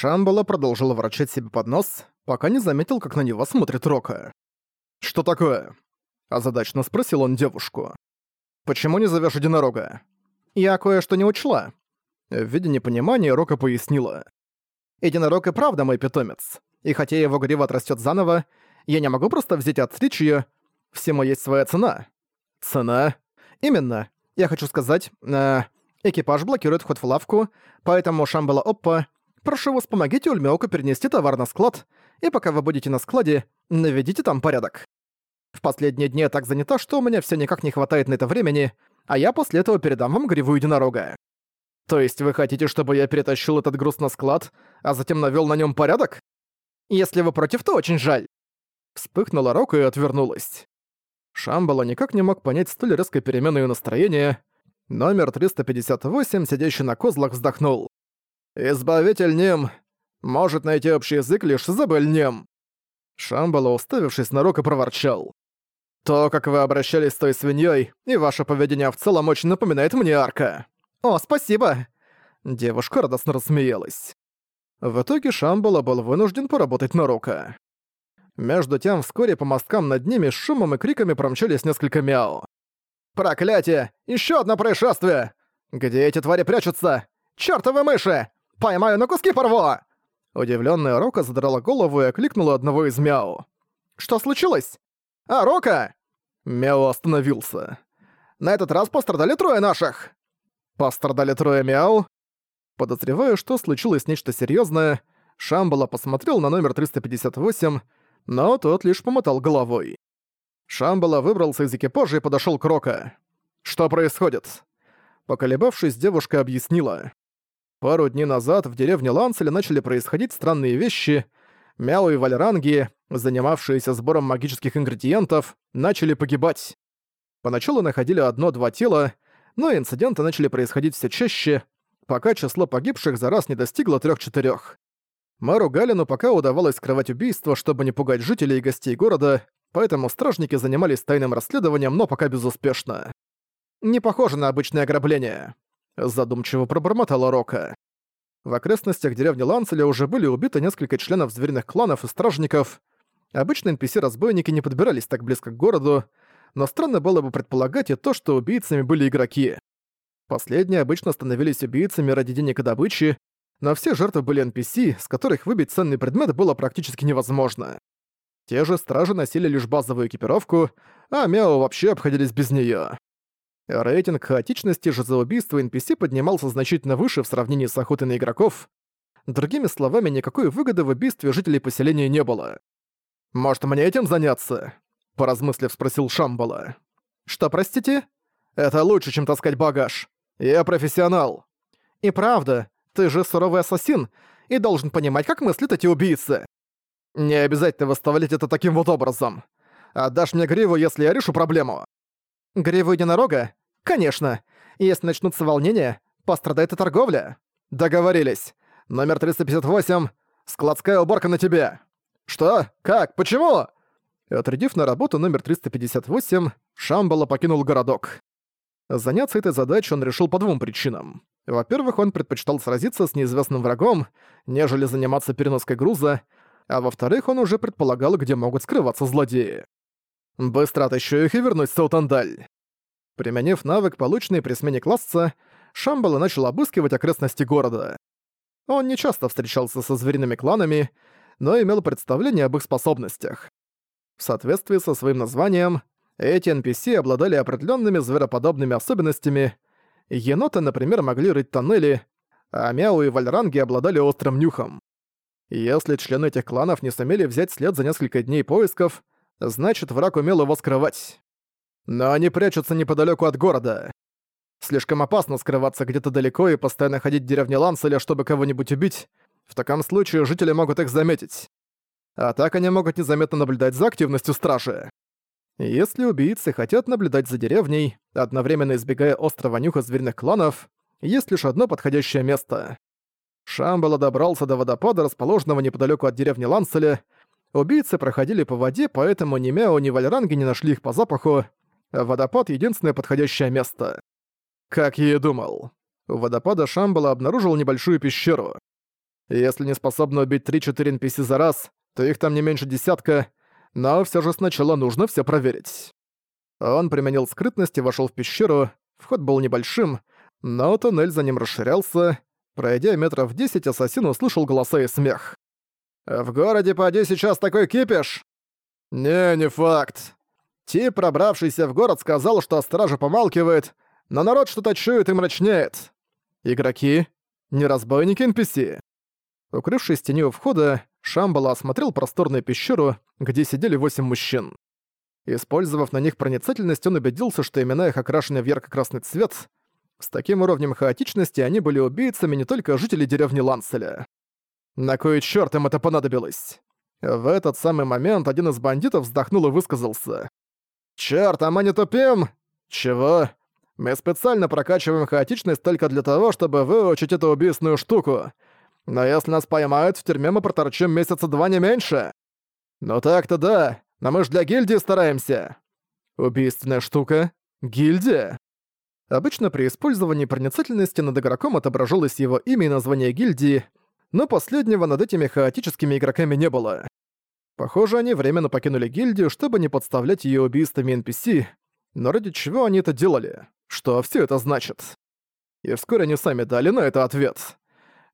Шамбала продолжила врачать себе под нос, пока не заметил, как на него смотрит Рока. «Что такое?» – озадачно спросил он девушку. «Почему не зовешь единорога?» «Я кое-что не учла». В виде непонимания Рока пояснила. «Единорог и правда мой питомец. И хотя его грива отрастет заново, я не могу просто взять и отстричь её. Всему есть своя цена». «Цена?» «Именно. Я хочу сказать, э, экипаж блокирует вход в лавку, поэтому Шамбала Оппа, прошу вас, помогите Ульмеоку перенести товар на склад, и пока вы будете на складе, наведите там порядок. В последние дни я так занята, что у меня все никак не хватает на это времени, а я после этого передам вам гриву единорога. То есть вы хотите, чтобы я перетащил этот груз на склад, а затем навёл на нём порядок? Если вы против, то очень жаль. Вспыхнула Рока и отвернулась. Шамбала никак не мог понять столь резкой перемены её настроения. Номер 358, сидящий на козлах, вздохнул. «Избавитель Нем может найти общий язык лишь Изабель Нем». Шамбала, уставившись на Рока, проворчал. То, как вы обращались с той свиньей, и ваше поведение в целом очень напоминает мне Арка. О, спасибо!» Девушка радостно рассмеялась. В итоге Шамбала был вынужден поработать на Рока. Между тем, вскоре по мосткам над ними с шумом и криками промчались несколько мяу. «Проклятие! Еще одно происшествие! Где эти твари прячутся? Чёртовы мыши! Поймаю на куски порву!» Удивленная Рока задрала голову и окликнула одного из мяу. «Что случилось?» «А, Рока!» Мяу остановился. «На этот раз пострадали трое наших!» «Пострадали трое Мяу?» Подозреваю, что случилось нечто серьезное, Шамбала посмотрел на номер 358, но тот лишь помотал головой. Шамбала выбрался из экипажа и подошел к Рока. «Что происходит?» Поколебавшись, девушка объяснила. Пару дней назад в деревне Ланцеля начали происходить странные вещи. Мяу и Вальранги, занимавшиеся сбором магических ингредиентов, начали погибать. Поначалу находили одно-два тела, но инциденты начали происходить все чаще, пока число погибших за раз не достигло трех-четырех. Мэру Галину пока удавалось скрывать убийство, чтобы не пугать жителей и гостей города, поэтому стражники занимались тайным расследованием, но пока безуспешно. «Не похоже на обычное ограбление», — задумчиво пробормотала Рока. В окрестностях деревни Ланцеля уже были убиты несколько членов звериных кланов и стражников. Обычно NPC-разбойники не подбирались так близко к городу, но странно было бы предполагать и то, что убийцами были игроки. Последние обычно становились убийцами ради денег и добычи, но все жертвы были NPC, с которых выбить ценный предмет было практически невозможно. Те же стражи носили лишь базовую экипировку, а Мяо вообще обходились без неё. Рейтинг хаотичности же за убийство NPC поднимался значительно выше в сравнении с охотой на игроков. Другими словами, никакой выгоды в убийстве жителей поселения не было. «Может, мне этим заняться?» – поразмыслив спросил Шамбала. «Что, простите?» «Это лучше, чем таскать багаж. Я профессионал». «И правда, ты же суровый ассасин и должен понимать, как мыслят эти убийцы». «Не обязательно выставлять это таким вот образом. Отдашь мне гриву, если я решу проблему». «Гриву единорога? Конечно. Если начнутся волнения, пострадает и торговля. Договорились. Номер 358. Складская уборка на тебе. Что? Как? Почему? Отрядив на работу номер 358, Шамбала покинул городок. Заняться этой задачей он решил по двум причинам. Во-первых, он предпочитал сразиться с неизвестным врагом, нежели заниматься переноской груза, а во-вторых, он уже предполагал, где могут скрываться злодеи. Быстро отыщу их и вернусь в Саутандаль. Применив навык, полученный при смене класса, Шамбала начал обыскивать окрестности города. Он не часто встречался со звериными кланами, но имел представление об их способностях. В соответствии со своим названием, эти NPC обладали определенными звероподобными особенностями. Еноты, например, могли рыть тоннели, а Мяу и Вальранги обладали острым нюхом. Если члены этих кланов не сумели взять след за несколько дней поисков, значит враг умел его скрывать. Но они прячутся неподалеку от города. Слишком опасно скрываться где-то далеко и постоянно ходить в деревне Ланселя, чтобы кого-нибудь убить. В таком случае жители могут их заметить. А так они могут незаметно наблюдать за активностью стражи. Если убийцы хотят наблюдать за деревней, одновременно избегая острого нюха звериных кланов, есть лишь одно подходящее место. Шамбала добрался до водопада, расположенного неподалеку от деревни Ланселя. Убийцы проходили по воде, поэтому ни Мяо, ни Вальранги не нашли их по запаху, Водопад — единственное подходящее место. Как я и думал. У водопада Шамбала обнаружил небольшую пещеру. Если не способны убить 3-4 NPC за раз, то их там не меньше десятка, но все же сначала нужно все проверить. Он применил скрытность и вошел в пещеру, вход был небольшим, но туннель за ним расширялся. Пройдя метров 10, ассасин услышал голоса и смех. «В городе поди сейчас такой кипиш!» «Не, не факт. Тип, пробравшийся в город, сказал, что стража помалкивает, но народ что-то чует и мрачнеет. Игроки? Не разбойники NPC?» Укрывшись тенью входа, Шамбала осмотрел просторную пещеру, где сидели восемь мужчин. Использовав на них проницательность, он убедился, что имена их окрашены в ярко-красный цвет. С таким уровнем хаотичности они были убийцами не только жителей деревни Ланселя. На кой чёрт им это понадобилось? В этот самый момент один из бандитов вздохнул и высказался. «Чёрт, а мы не тупим?» «Чего? Мы специально прокачиваем хаотичность только для того, чтобы выучить эту убийственную штуку. Но если нас поймают, в тюрьме мы проторчим месяца два не меньше. Ну так-то да, но мы ж для гильдии стараемся. Убийственная штука? Гильдия? Обычно при использовании проницательности над игроком отображалось его имя и название гильдии, но последнего над этими хаотическими игроками не было. Похоже, они временно покинули гильдию, чтобы не подставлять ее убийствами NPC, но ради чего они это делали? Что все это значит? И вскоре они сами дали на это ответ.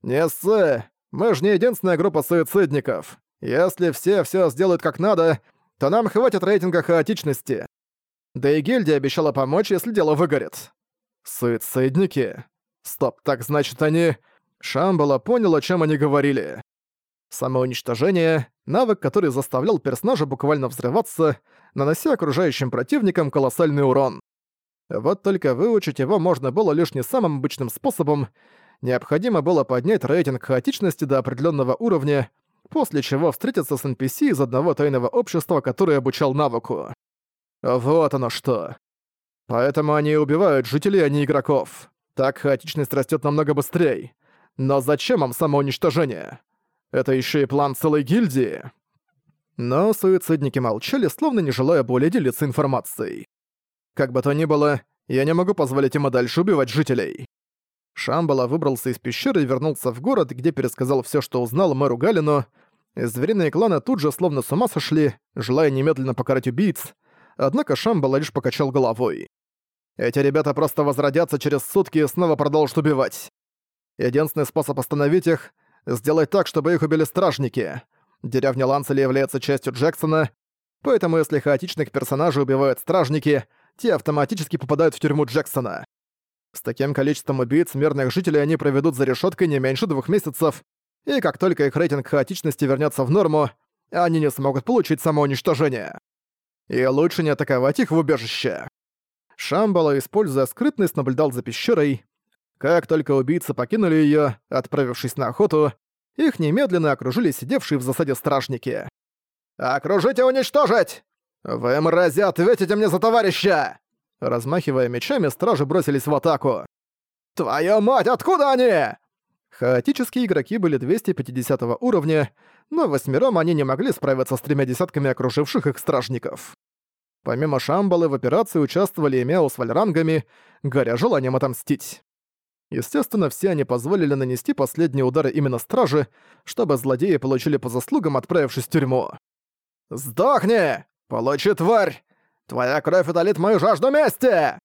«Не ссы, мы же не единственная группа суицидников. Если все все сделают как надо, то нам хватит рейтинга хаотичности. Да и гильдия обещала помочь, если дело выгорит». «Суицидники? Стоп, так значит они...» Шамбала понял, о чем они говорили. Самоуничтожение — навык, который заставлял персонажа буквально взрываться, нанося окружающим противникам колоссальный урон. Вот только выучить его можно было лишь не самым обычным способом, необходимо было поднять рейтинг хаотичности до определенного уровня, после чего встретиться с NPC из одного тайного общества, который обучал навыку. Вот оно что. Поэтому они убивают жителей, а не игроков. Так хаотичность растет намного быстрее. Но зачем им самоуничтожение? Это еще и план целой гильдии. Но суицидники молчали, словно не желая более делиться информацией. Как бы то ни было, я не могу позволить им дальше убивать жителей. Шамбала выбрался из пещеры и вернулся в город, где пересказал все, что узнал мэру Галину. Звериные кланы тут же словно с ума сошли, желая немедленно покарать убийц, однако Шамбала лишь покачал головой. Эти ребята просто возродятся через сутки и снова продолжат убивать. Единственный способ остановить их — сделать так, чтобы их убили стражники. Деревня Ланцели является частью Джексона, поэтому если хаотичных персонажей убивают стражники, те автоматически попадают в тюрьму Джексона. С таким количеством убийц мирных жителей они проведут за решеткой не меньше двух месяцев, и как только их рейтинг хаотичности вернется в норму, они не смогут получить самоуничтожение. И лучше не атаковать их в убежище. Шамбала, используя скрытность, наблюдал за пещерой. Как только убийцы покинули ее, отправившись на охоту, их немедленно окружили сидевшие в засаде стражники. «Окружить и уничтожить! Вы, мрази, ответите мне за товарища!» Размахивая мечами, стражи бросились в атаку. «Твою мать, откуда они?» Хаотические игроки были 250 уровня, но восьмером они не могли справиться с тремя десятками окруживших их стражников. Помимо Шамбалы в операции участвовали и Мео с вальрангами, горя желанием отомстить. Естественно, все они позволили нанести последние удары именно стражи, чтобы злодеи получили по заслугам, отправившись в тюрьму. «Сдохни! Получи, тварь! Твоя кровь утолит мою жажду мести!»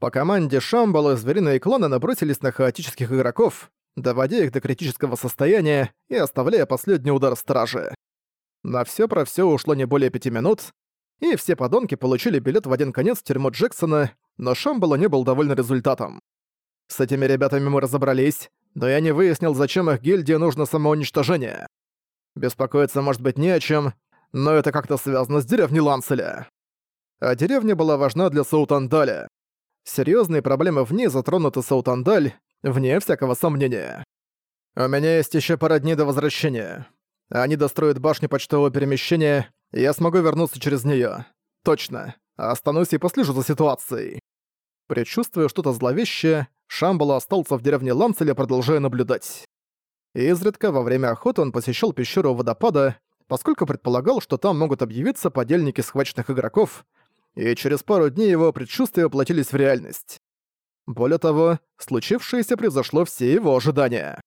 По команде Шамбала звериные клоны набросились на хаотических игроков, доводя их до критического состояния и оставляя последний удар стражи. На все про все ушло не более пяти минут, и все подонки получили билет в один конец в тюрьму Джексона, но Шамбала не был доволен результатом. С этими ребятами мы разобрались, но я не выяснил, зачем их гильдии нужно самоуничтожение. Беспокоиться может быть не о чем, но это как-то связано с деревней Ланцеля а деревня была важна для Саутандаля. Серьезные проблемы в ней затронуты Саутандаль, вне всякого сомнения. У меня есть еще пара дней до возвращения. Они достроят башню почтового перемещения, и я смогу вернуться через нее. Точно. Останусь и послежу за ситуацией. Предчувствуя что-то зловещее, Шамбала остался в деревне Ланцеля, продолжая наблюдать. Изредка во время охоты он посещал пещеру водопада, поскольку предполагал, что там могут объявиться подельники схваченных игроков, и через пару дней его предчувствия воплотились в реальность. Более того, случившееся превзошло все его ожидания.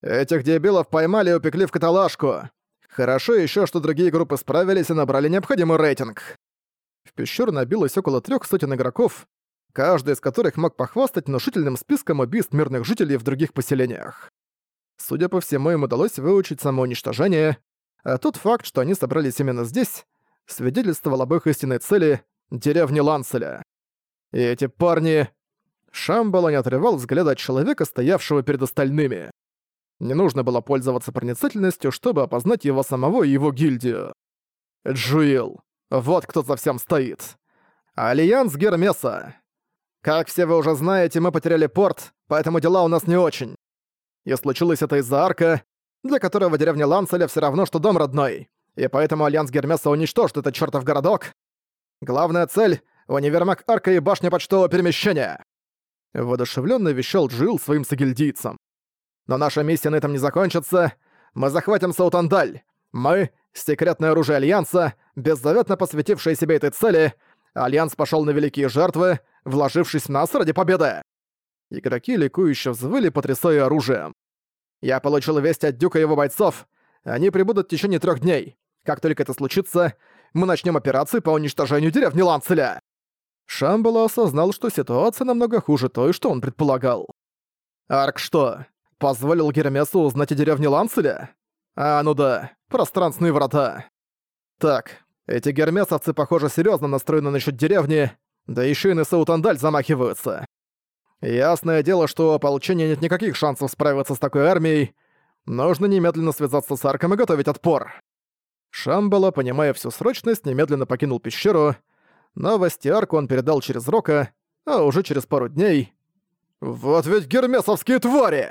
Этих дебилов поймали и упекли в каталажку. Хорошо еще, что другие группы справились и набрали необходимый рейтинг. В пещеру набилось около трех сотен игроков, каждый из которых мог похвастать внушительным списком убийств мирных жителей в других поселениях. Судя по всему, им удалось выучить самоуничтожение, а тот факт, что они собрались именно здесь, свидетельствовал об их истинной цели — деревне Ланцеля. И эти парни... Шамбала не отрывал взгляда от человека, стоявшего перед остальными. Не нужно было пользоваться проницательностью, чтобы опознать его самого и его гильдию. Джуил. Вот кто за всем стоит. Альянс Гермеса. Как все вы уже знаете, мы потеряли порт, поэтому дела у нас не очень. И случилось это из-за Арка, для которого деревня Ланцеля все равно, что дом родной. И поэтому Альянс Гермеса уничтожит этот чертов городок. Главная цель — универмаг Арка и башня почтового перемещения. Воодушевленно вещал Джил своим сагильдийцам. Но наша миссия на этом не закончится. Мы захватим Саутандаль. Мы — секретное оружие Альянса, беззаветно посвятившее себе этой цели. Альянс пошел на великие жертвы, вложившись в нас ради победы. Игроки ликующе взвыли, потрясая оружием. Я получил весть от Дюка и его бойцов. Они прибудут в течение трех дней. Как только это случится, мы начнем операцию по уничтожению деревни Ланцеля. Шамбала осознал, что ситуация намного хуже той, что он предполагал. Арк что, позволил Гермесу узнать о деревне Ланцеля? А, ну да, пространственные врата. Так, эти гермесовцы, похоже, серьезно настроены насчет деревни, да еще и на Саутандаль замахиваются. Ясное дело, что у ополчения нет никаких шансов справиться с такой армией. Нужно немедленно связаться с Арком и готовить отпор. Шамбала, понимая всю срочность, немедленно покинул пещеру. Новости Арку он передал через Рока, а уже через пару дней... «Вот ведь гермесовские твари!»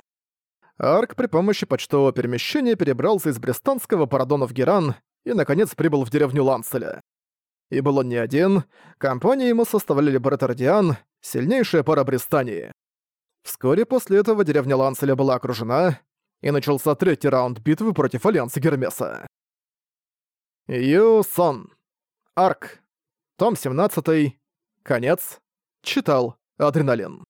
Арк при помощи почтового перемещения перебрался из Брестанского парадона в Геран и, наконец, прибыл в деревню Ланцеля. И был он не один, компанию ему составляли Бретардиан, сильнейшая пара Брестании. Вскоре после этого деревня Ланцеля была окружена, и начался третий раунд битвы против Альянса Гермеса. Юсон. Арк. Том 17. Конец. Читал. Адреналин.